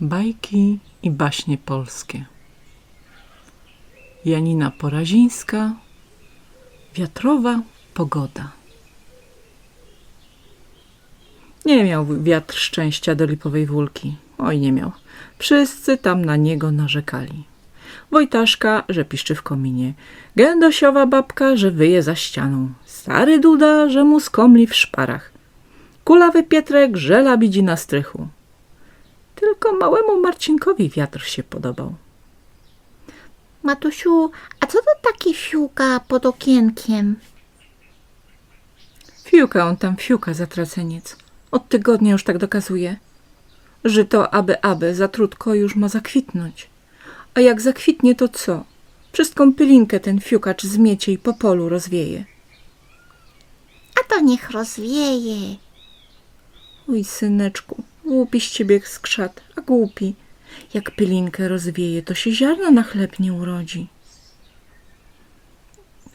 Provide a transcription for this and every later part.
Bajki i baśnie polskie. Janina Porazińska. Wiatrowa pogoda. Nie miał wiatr szczęścia do lipowej wólki. Oj, nie miał. Wszyscy tam na niego narzekali. Wojtaszka, że piszczy w kominie. Gędosiowa babka, że wyje za ścianą. Stary Duda, że mu skomli w szparach. Kulawy Pietrek, że labidzi na strychu. Tylko małemu Marcinkowi wiatr się podobał. Matusiu, a co to taki fiuka pod okienkiem? Fiuka on tam fiuka, zatraceniec. Od tygodnia już tak dokazuje. Żyto aby aby, za trudko już ma zakwitnąć. A jak zakwitnie, to co? Wszystką pylinkę ten fiukacz zmiecie i po polu rozwieje. A to niech rozwieje. Oj, syneczku, głupi z ciebie skrzat, a głupi. Jak pylinkę rozwieje, to się ziarno na chleb nie urodzi.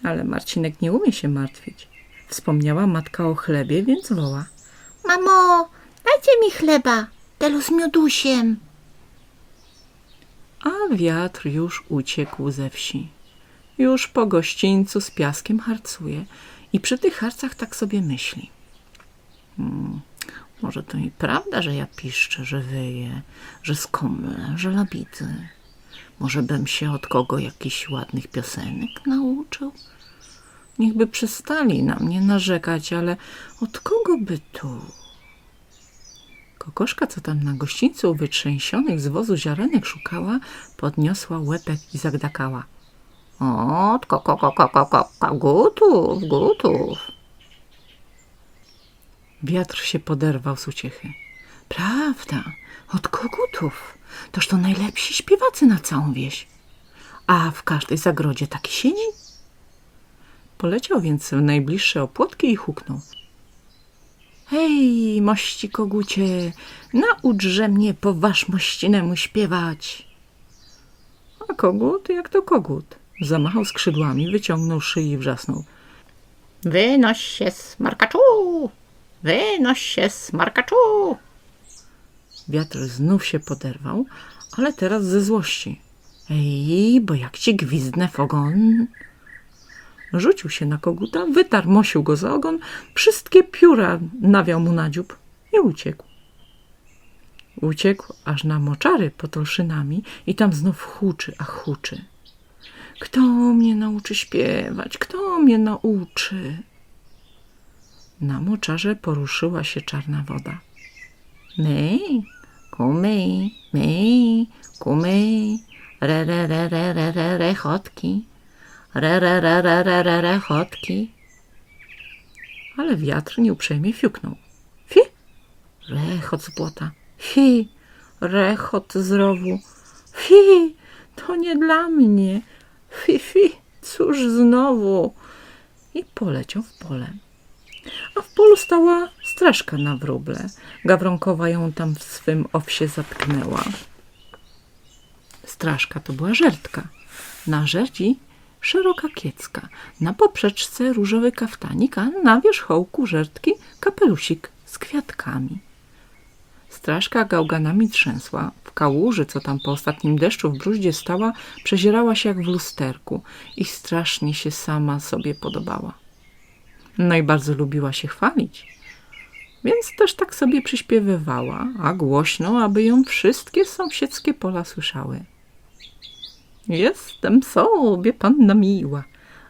Ale Marcinek nie umie się martwić. Wspomniała matka o chlebie, więc woła. Mamo, dajcie mi chleba, telu z miodusiem. A wiatr już uciekł ze wsi. Już po gościńcu z piaskiem harcuje i przy tych harcach tak sobie myśli. Hmm, może to i prawda, że ja piszczę, że wyję, że skomlę, że labidzę. Może bym się od kogo jakichś ładnych piosenek nauczył? Niechby przestali na mnie narzekać, ale od kogo by tu? Kokoszka, co tam na gościńcu wytrzęsionych z wozu ziarenek szukała, podniosła łepek i zagdakała. O, ko, ko, ko, ko, ko, kogutów, gutów. Wiatr się poderwał z uciechy. Prawda, od kogutów. Toż to najlepsi śpiewacy na całą wieś. A w każdej zagrodzie taki siedzi. Poleciał więc w najbliższe opłotki i huknął. Hej, mości kogucie, nauczże mnie po wasz mościnemu śpiewać. A kogut jak to kogut. Zamachał skrzydłami, wyciągnął szyję i wrzasnął. Wynoś się, smarkaczu! Wynoś się, smarkaczu! Wiatr znów się poderwał, ale teraz ze złości. Ej, bo jak ci gwizdnę w ogon. Rzucił się na koguta, wytarmosił go za ogon, wszystkie pióra nawiał mu na dziób i uciekł. Uciekł aż na moczary pod olszynami i tam znów huczy, a huczy. Kto mnie nauczy śpiewać? Kto mnie nauczy? Na moczarze poruszyła się czarna woda. My, kumy, my, kumy, re, re, re, re, re, re, rechotki, re, re, re, re, re, re, rechotki. Ale wiatr nieuprzejmie fiuknął. Fi, rechot z błota, fi, rechot z rowu, fi, to nie dla mnie, fi, fi, cóż znowu. I poleciał w pole a w polu stała straszka na wróble. Gawronkowa ją tam w swym owsie zatknęła. Straszka to była żertka. Na żerdzi szeroka kiecka, na poprzeczce różowy kaftanik, a na wierzchołku żertki kapelusik z kwiatkami. Straszka gałganami trzęsła. W kałuży, co tam po ostatnim deszczu w bruździe stała, przezierała się jak w lusterku i strasznie się sama sobie podobała. No i bardzo lubiła się chwalić. Więc też tak sobie przyśpiewywała, a głośno, aby ją wszystkie sąsiedzkie pola słyszały. Jestem sobie panna miła,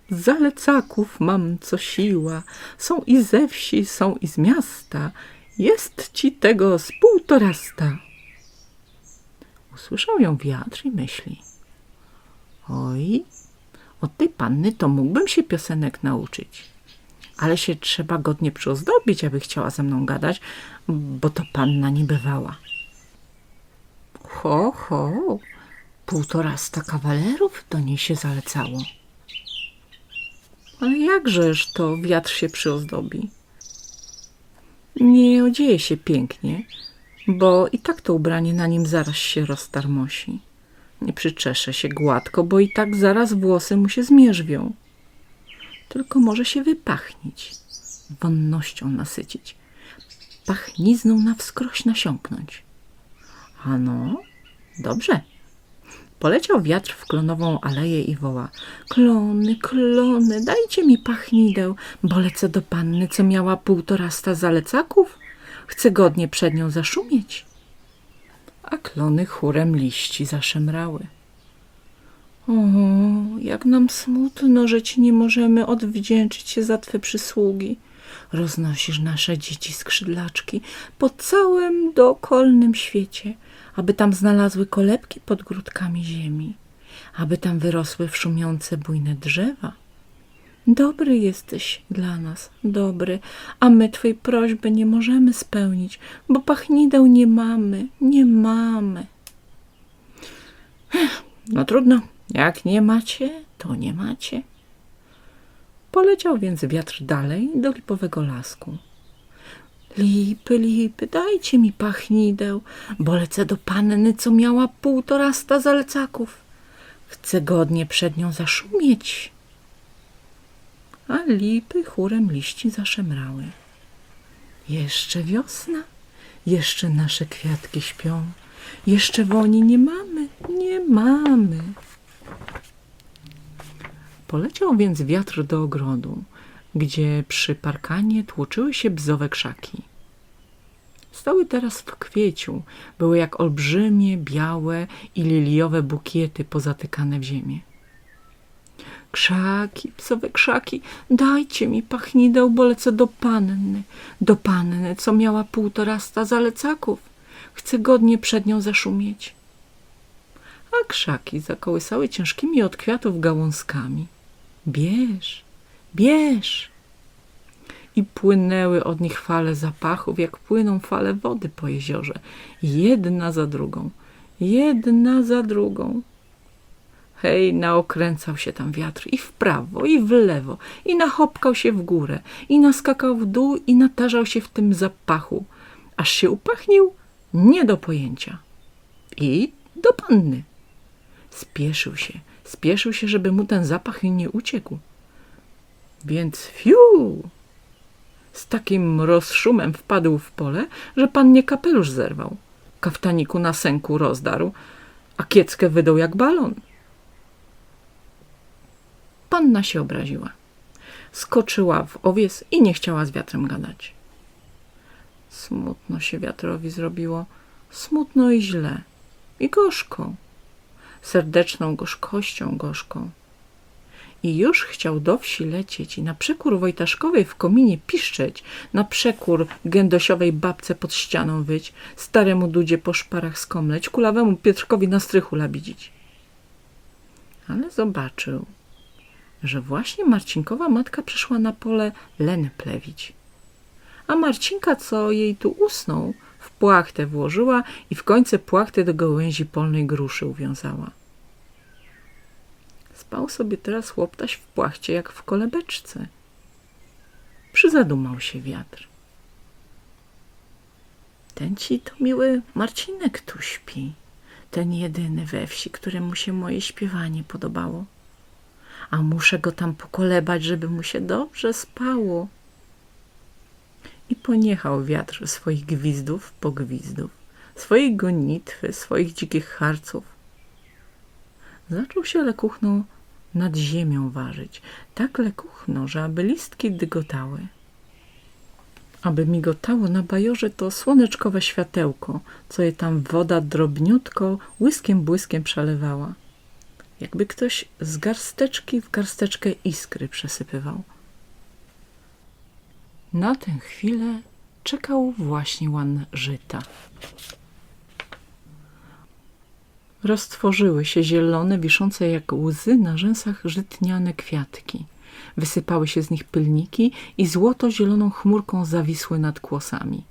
zalecaków mam co siła, są i ze wsi, są i z miasta, jest ci tego z półtorasta. Usłyszał ją wiatr i myśli. Oj, od tej panny to mógłbym się piosenek nauczyć ale się trzeba godnie przyozdobić, aby chciała ze mną gadać, bo to panna nie bywała. Ho, ho, półtorasta kawalerów do niej się zalecało. Ale jakżeż to wiatr się przyozdobi? Nie odzieje się pięknie, bo i tak to ubranie na nim zaraz się roztarmosi. Nie przyczesze się gładko, bo i tak zaraz włosy mu się zmierzwią tylko może się wypachnić, wonnością nasycić, pachnizną na wskroś nasiąknąć. Ano, dobrze. Poleciał wiatr w klonową aleję i woła. Klony, klony, dajcie mi pachnideł, bo lecę do panny, co miała półtorasta zalecaków. Chcę godnie przed nią zaszumieć. A klony chórem liści zaszemrały. O, jak nam smutno, że ci nie możemy odwdzięczyć się za twe przysługi. Roznosisz nasze dzieci skrzydlaczki po całym dookolnym świecie, aby tam znalazły kolebki pod grudkami ziemi, aby tam wyrosły w szumiące bujne drzewa. Dobry jesteś dla nas, dobry, a my Twej prośby nie możemy spełnić, bo pachnideł nie mamy, nie mamy. No trudno, jak nie macie, to nie macie. Poleciał więc wiatr dalej do lipowego lasku. Lipy, lipy, dajcie mi pachnideł, bo lecę do panny, co miała półtorasta zalecaków. Chcę godnie przed nią zaszumieć. A lipy chórem liści zaszemrały. Jeszcze wiosna, jeszcze nasze kwiatki śpią, jeszcze woni nie mamy, nie mamy. Poleciał więc wiatr do ogrodu, gdzie przy parkanie tłoczyły się bzowe krzaki. Stały teraz w kwieciu, były jak olbrzymie, białe i liliowe bukiety pozatykane w ziemię. Krzaki, psowe krzaki, dajcie mi pachnideł, bo lecę do panny, do panny, co miała półtorasta zalecaków. Chcę godnie przed nią zaszumieć. A krzaki zakołysały ciężkimi od kwiatów gałązkami. Bierz, bierz. I płynęły od nich fale zapachów, jak płyną fale wody po jeziorze, jedna za drugą, jedna za drugą. Hej, naokręcał się tam wiatr i w prawo, i w lewo, i nachopkał się w górę, i naskakał w dół, i natarzał się w tym zapachu, aż się upachnił nie do pojęcia. I do panny. Spieszył się, spieszył się, żeby mu ten zapach nie uciekł. Więc fiu! Z takim rozszumem wpadł w pole, że pannie kapelusz zerwał. Kaftaniku na sęku rozdarł, a kieckę wydał jak balon. Panna się obraziła. Skoczyła w owies i nie chciała z wiatrem gadać. Smutno się wiatrowi zrobiło, smutno i źle, i gorzko, serdeczną gorzkością gorzką. I już chciał do wsi lecieć i na przekór Wojtaszkowej w kominie piszczeć, na przekór gędosiowej babce pod ścianą wyć, staremu dudzie po szparach skomleć, kulawemu Pietrkowi na strychu labidzić. Ale zobaczył, że właśnie Marcinkowa matka przyszła na pole len plewić. A Marcinka, co jej tu usnął, w płachtę włożyła i w końce płachtę do gałęzi polnej gruszy uwiązała. Spał sobie teraz chłoptaś w płachcie jak w kolebeczce. Przyzadumał się wiatr. Ten ci to miły Marcinek tu śpi, ten jedyny we wsi, któremu się moje śpiewanie podobało. A muszę go tam pokolebać, żeby mu się dobrze spało. I poniechał wiatr swoich gwizdów po gwizdów, swojej gonitwy, swoich dzikich harców. Zaczął się lekuchną nad ziemią warzyć, tak lekuchno, że aby listki dygotały. Aby migotało na bajorze to słoneczkowe światełko, co je tam woda drobniutko, łyskiem błyskiem przelewała. Jakby ktoś z garsteczki w garsteczkę iskry przesypywał. Na tę chwilę czekał właśnie łan żyta. Roztworzyły się zielone, wiszące jak łzy na rzęsach żytniane kwiatki. Wysypały się z nich pylniki i złoto-zieloną chmurką zawisły nad kłosami.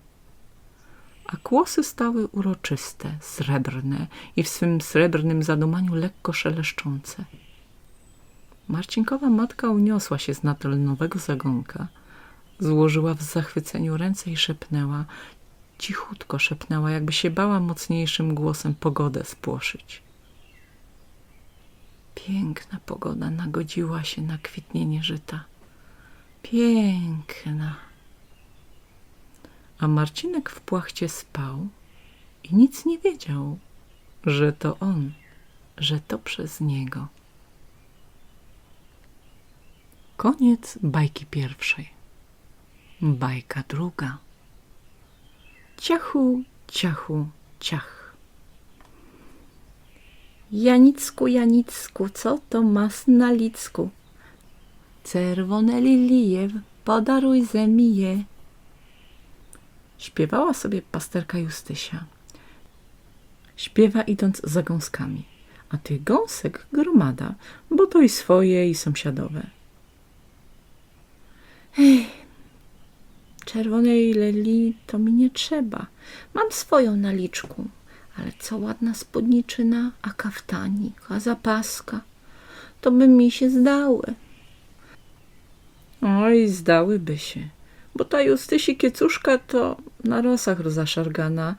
A kłosy stały uroczyste, srebrne i w swym srebrnym zadumaniu lekko szeleszczące. Marcinkowa matka uniosła się z nowego zagonka, złożyła w zachwyceniu ręce i szepnęła, cichutko szepnęła, jakby się bała mocniejszym głosem pogodę spłoszyć. Piękna pogoda nagodziła się na kwitnienie żyta. Piękna. A Marcinek w płachcie spał i nic nie wiedział, że to on, że to przez niego. Koniec bajki pierwszej. Bajka druga. Ciachu, ciachu, ciach. Janicku, Janicku, co to mas na licku? Czerwone lilie, podaruj ze je. Śpiewała sobie pasterka Justysia. Śpiewa idąc za gąskami, a tych gąsek gromada, bo to i swoje, i sąsiadowe. Czerwonej lili to mi nie trzeba. Mam swoją na liczku. Ale co ładna spódniczyna, a kaftanik, a zapaska. To by mi się zdały. Oj, zdałyby się, bo ta Justysi kiecuszka to na rosach rozaszargana,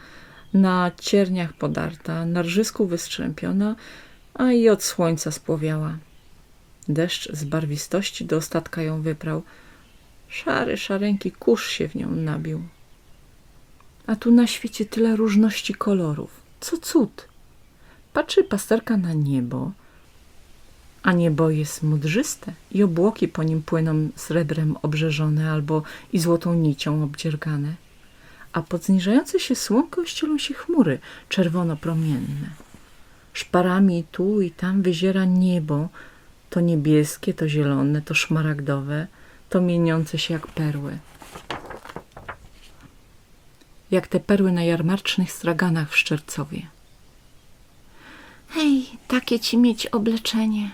na cierniach podarta, na rżysku wystrzępiona, a i od słońca spłowiała. Deszcz z barwistości do ostatka ją wyprał. Szary, szarenki kurz się w nią nabił. A tu na świecie tyle różności kolorów. Co cud! Patrzy pasterka na niebo, a niebo jest mudrzyste i obłoki po nim płyną srebrem obrzeżone albo i złotą nicią obdziergane. A pod zniżające się słonko ścielą się chmury czerwono-promienne. Szparami tu i tam wyziera niebo, to niebieskie, to zielone, to szmaragdowe, to mieniące się jak perły. Jak te perły na jarmarcznych straganach w Szczercowie. Hej, takie ci mieć obleczenie.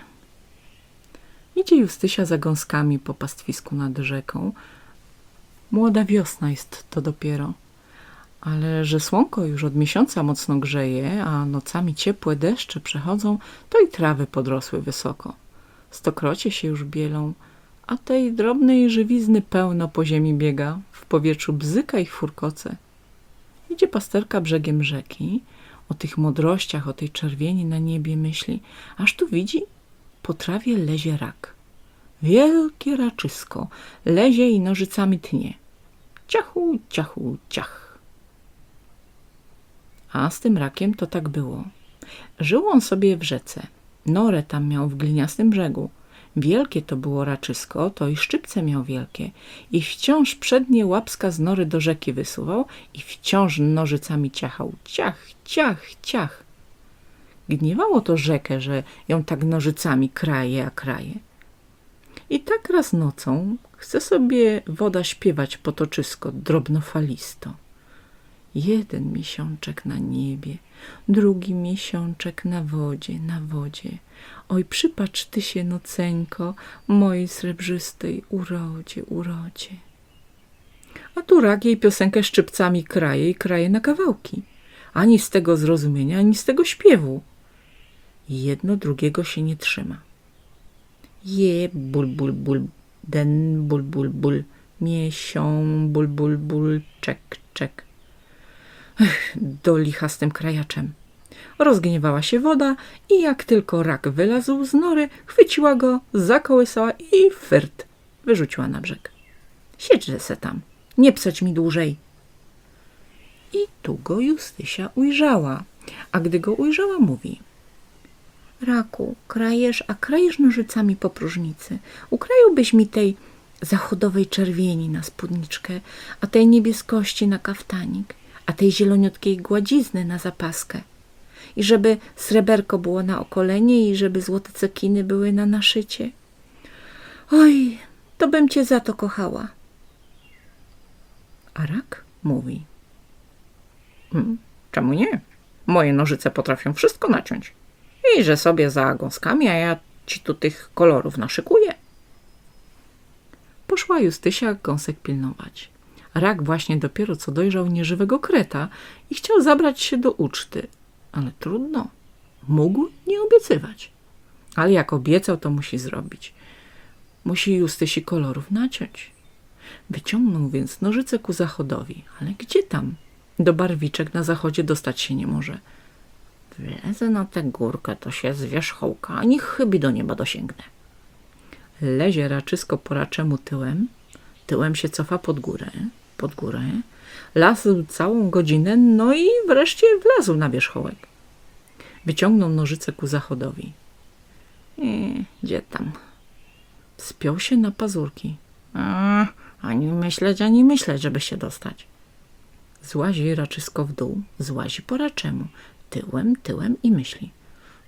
Idzie Justysia za gąskami po pastwisku nad rzeką. Młoda wiosna jest to dopiero. Ale że słonko już od miesiąca mocno grzeje, a nocami ciepłe deszcze przechodzą, to i trawy podrosły wysoko. Stokrocie się już bielą, a tej drobnej żywizny pełno po ziemi biega, w powietrzu bzyka i furkoce. Idzie pasterka brzegiem rzeki, o tych modrościach, o tej czerwieni na niebie myśli, aż tu widzi, po trawie lezie rak. Wielkie raczysko, lezie i nożycami tnie. Ciachu, ciachu, ciach. A z tym rakiem to tak było. Żył on sobie w rzece. Norę tam miał w gliniastym brzegu. Wielkie to było raczysko, to i szczypce miał wielkie. I wciąż przednie łapska z nory do rzeki wysuwał i wciąż nożycami ciachał. Ciach, ciach, ciach. Gniewało to rzekę, że ją tak nożycami kraje, a kraje. I tak raz nocą chce sobie woda śpiewać potoczysko drobnofalisto. Jeden miesiączek na niebie, drugi miesiączek na wodzie, na wodzie. Oj, przypatrz ty się, noceńko, mojej srebrzystej urodzie, urodzie. A tu rak jej piosenkę szczypcami kraje i kraje na kawałki. Ani z tego zrozumienia, ani z tego śpiewu. Jedno drugiego się nie trzyma. Je, bul, bul, bul, den, bul, bul, bul, miesią, bul, bul, bul, czek, czek. Ech, do licha z tym krajaczem. Rozgniewała się woda i jak tylko rak wylazł z nory, chwyciła go, zakołysała i fyrt wyrzuciła na brzeg. Siedźże se tam, nie psać mi dłużej. I tu go Justysia ujrzała, a gdy go ujrzała, mówi – Raku, krajesz, a krajesz nożycami po próżnicy. Ukrająłbyś mi tej zachodowej czerwieni na spódniczkę, a tej niebieskości na kaftanik, a tej zieloniutkiej gładzizny na zapaskę. I żeby sreberko było na okolenie i żeby złote cekiny były na naszycie. Oj, to bym cię za to kochała. A rak mówi "Hmm, – Czemu nie? Moje nożyce potrafią wszystko naciąć. I że sobie za gąskami, a ja ci tu tych kolorów naszykuję. Poszła Justysia gąsek pilnować. Rak właśnie dopiero co dojrzał nieżywego kreta i chciał zabrać się do uczty, ale trudno. Mógł nie obiecywać. Ale jak obiecał, to musi zrobić. Musi Justysi kolorów naciąć. Wyciągnął więc nożyce ku zachodowi, ale gdzie tam? Do barwiczek na zachodzie dostać się nie może. Wlezę na tę górkę, to się z wierzchołka, ani chybi do nieba dosięgnę. Lezie raczysko po raczemu tyłem, tyłem się cofa pod górę, pod górę, Lazł całą godzinę, no i wreszcie wlazł na wierzchołek. Wyciągnął nożyce ku zachodowi. Nie, gdzie tam? Spiął się na pazurki. A, ani myśleć, ani myśleć, żeby się dostać. Złazi raczysko w dół, złazi po raczemu, tyłem, tyłem i myśli.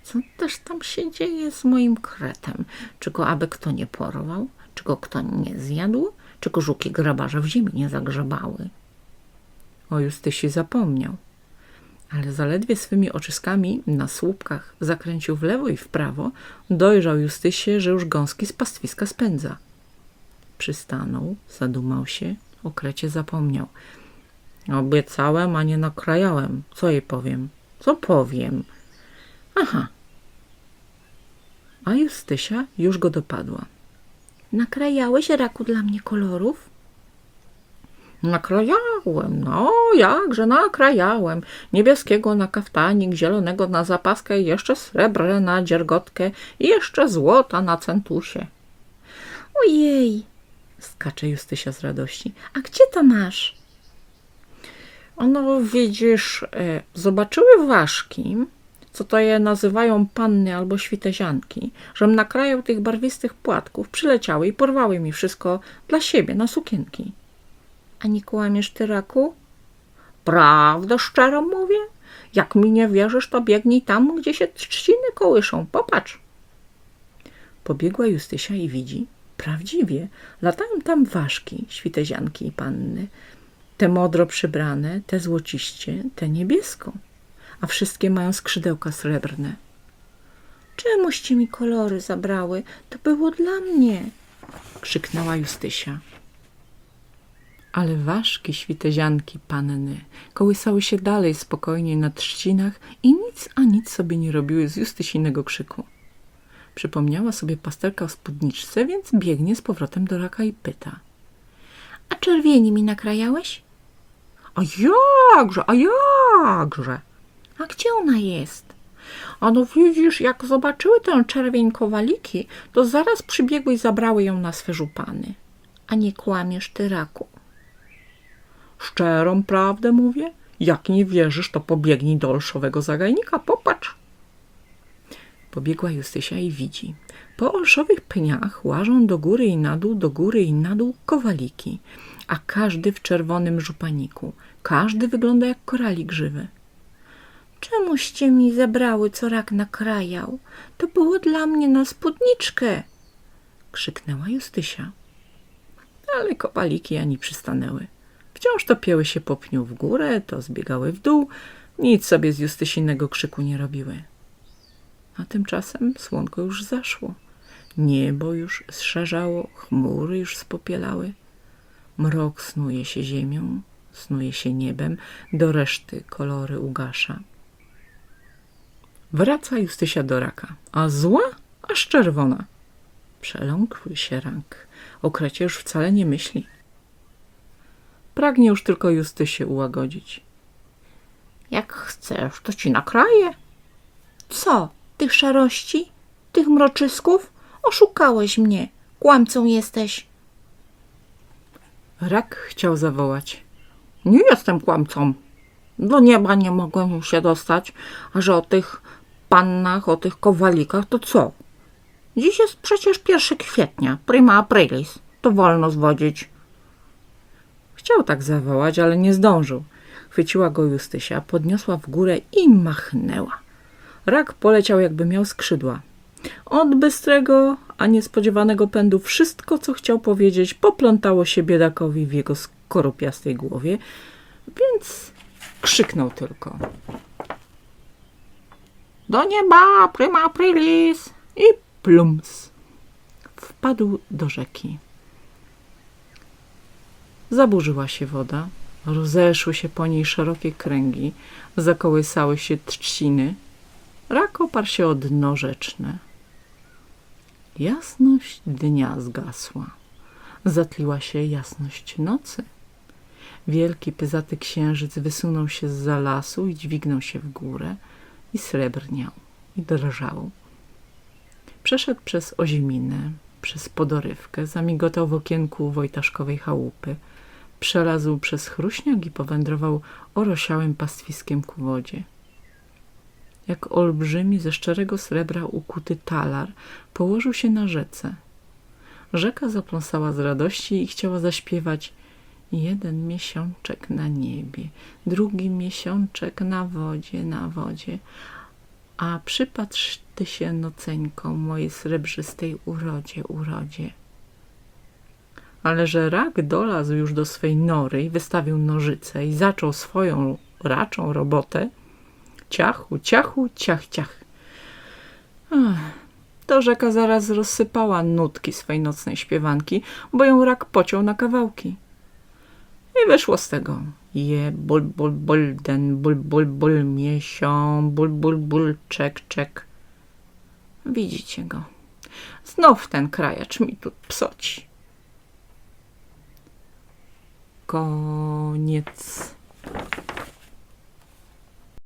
Co też tam się dzieje z moim kretem? Czy go aby kto nie porwał? Czy go kto nie zjadł? Czy go żuki grabarze w ziemi nie zagrzebały? O Justysi zapomniał, ale zaledwie swymi oczyskami na słupkach zakręcił w lewo i w prawo, dojrzał Justysie, że już gąski z pastwiska spędza. Przystanął, zadumał się, o krecie zapomniał. Obiecałem, a nie nakrajałem. Co jej powiem? Co powiem? Aha. A Justysia już go dopadła. Nakrajałeś raku dla mnie kolorów? Nakrajałem, no jakże nakrajałem. Niebieskiego na kaftanik, zielonego na zapaskę, jeszcze srebrne na dziergotkę i jeszcze złota na centusie. Ojej, Skacze Justysia z radości. a gdzie to masz? Ono, widzisz, e, zobaczyły ważki, co to je nazywają panny albo świtezianki, żem nakrajał tych barwistych płatków, przyleciały i porwały mi wszystko dla siebie na sukienki. A nie kłamiesz ty raku? Prawdę szczerą mówię? Jak mi nie wierzysz, to biegnij tam, gdzie się trzciny kołyszą. Popatrz. Pobiegła Justysia i widzi, prawdziwie, latają tam ważki, świtezianki i panny. Te modro przybrane, te złociście, te niebiesko. A wszystkie mają skrzydełka srebrne. Czemuście mi kolory zabrały? To było dla mnie. krzyknęła Justysia. Ale ważki świtezianki panny kołysały się dalej spokojnie na trzcinach i nic a nic sobie nie robiły z Justysinego krzyku. Przypomniała sobie pasterka o spódniczce, więc biegnie z powrotem do raka i pyta. A czerwieni mi nakrajałeś? A jakże, a jakże? A gdzie ona jest? A no widzisz, jak zobaczyły tę czerwień kowaliki, to zaraz przybiegły i zabrały ją na swe żupany. A nie kłamiesz ty raku? Szczerą prawdę mówię. Jak nie wierzysz, to pobiegnij do olszowego zagajnika, popatrz. Pobiegła Justysia i widzi. Po olszowych pniach łażą do góry i na dół, do góry i na dół kowaliki, a każdy w czerwonym żupaniku. Każdy wygląda jak koralik żywy. Czemuście mi zabrały, co rak nakrajał? To było dla mnie na spódniczkę. Krzyknęła Justysia. Ale kowaliki ani przystanęły. Wciąż to pieły się po pniu w górę, to zbiegały w dół. Nic sobie z Justysinego krzyku nie robiły. A tymczasem słonko już zaszło. Niebo już zszerzało, chmury już spopielały. Mrok snuje się ziemią, snuje się niebem, do reszty kolory ugasza. Wraca Justysia do raka, a zła aż czerwona. Przeląkły się rank. O krecie już wcale nie myśli. Pragnie już tylko Justysię ułagodzić. Jak chcesz, to ci nakraję. Co? Tych szarości? Tych mroczysków? Oszukałeś mnie. Kłamcą jesteś. Rak chciał zawołać. Nie jestem kłamcą. Do nieba nie mogłem się dostać, a że o tych pannach, o tych kowalikach, to co? Dziś jest przecież 1 kwietnia, prima aprilis. To wolno zwodzić. Chciał tak zawołać, ale nie zdążył. Chwyciła go Justysia, podniosła w górę i machnęła. Rak poleciał, jakby miał skrzydła. Od bystrego, a niespodziewanego pędu wszystko, co chciał powiedzieć, poplątało się biedakowi w jego skorupiastej głowie, więc krzyknął tylko. Do nieba, prima aprilis! I plums. Wpadł do rzeki. Zaburzyła się woda, rozeszły się po niej szerokie kręgi, zakołysały się trzciny. Rak oparł się o dno rzeczne. Jasność dnia zgasła. Zatliła się jasność nocy. Wielki, pyzaty księżyc wysunął się z lasu i dźwignął się w górę i srebrniał i drżał. Przeszedł przez ozieminę, przez podorywkę, zamigotał w okienku Wojtaszkowej chałupy. Przelazł przez chruśniak i powędrował orosiałym pastwiskiem ku wodzie. Jak olbrzymi ze szczerego srebra ukuty talar położył się na rzece. Rzeka zapląsała z radości i chciała zaśpiewać jeden miesiączek na niebie, drugi miesiączek na wodzie, na wodzie, a przypatrz ty się noceńką mojej srebrzystej urodzie, urodzie. Ale że rak dolazł już do swej nory i wystawił nożyce i zaczął swoją raczą robotę, ciachu, ciachu, ciach, ciach. Ach, to rzeka zaraz rozsypała nutki swej nocnej śpiewanki, bo ją rak pociął na kawałki. I wyszło z tego. Je bul, bul, bul, den, bul, bul, bul, miesią, bul, bul, bul, czek, czek. Widzicie go. Znów ten krajacz mi tu psoci. Koniec.